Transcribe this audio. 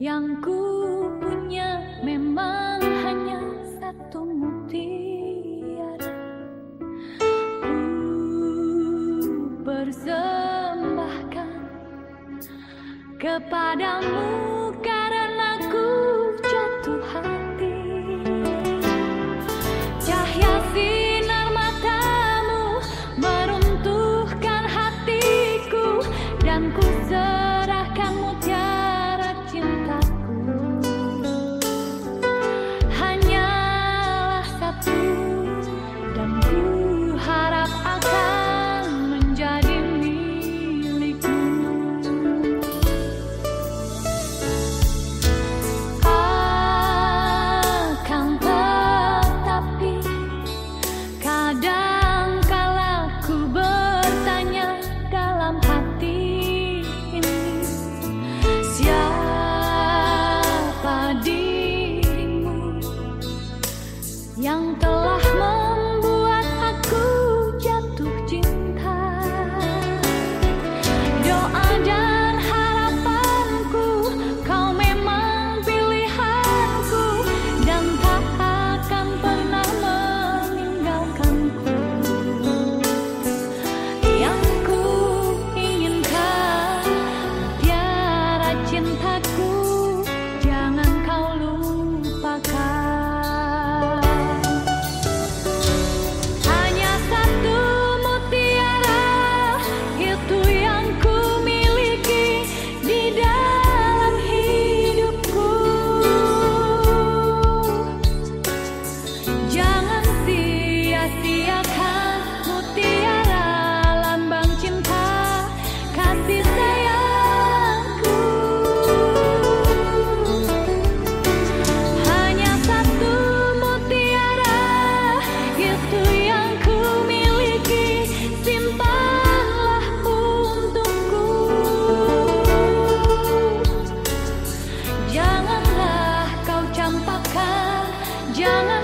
Yang ku punya memang hanya satu mutiara. Ku persembahkan kepadamu. deep. John.